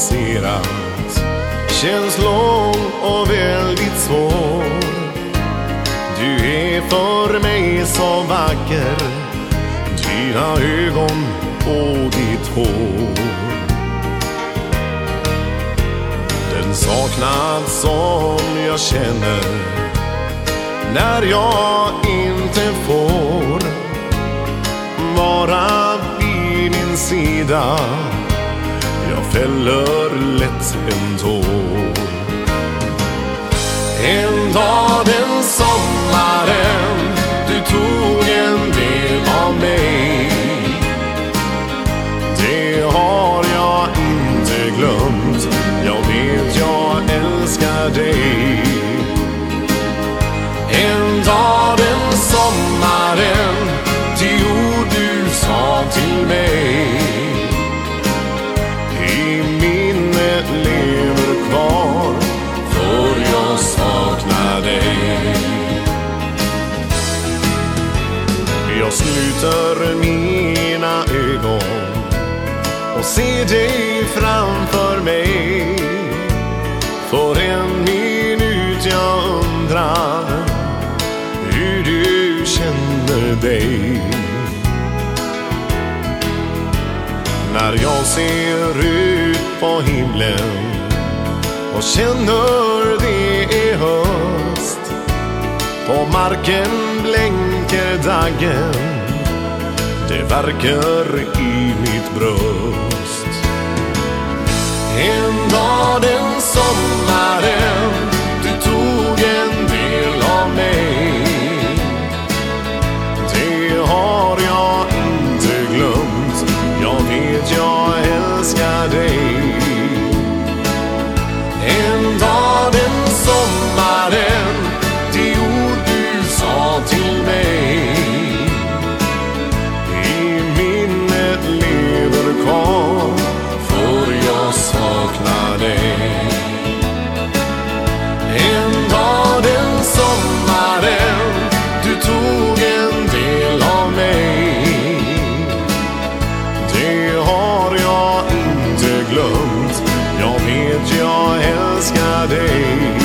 passerat känns lång och väldigt svår. Du är för mig så vacker, dina ögon och ditt hår. Den saknad som jag känner när jag inte får vara vid min sida fäller lätt en tår. En dag den sommaren du tog en del av mig. Det har jag inte glömt. Jag ser dig framför mig. För en minut jag undrar hur du känner dig. När jag ser ut på himlen och känner det är höst. På marken blänker daggen. Det verkar i mitt bröst. way.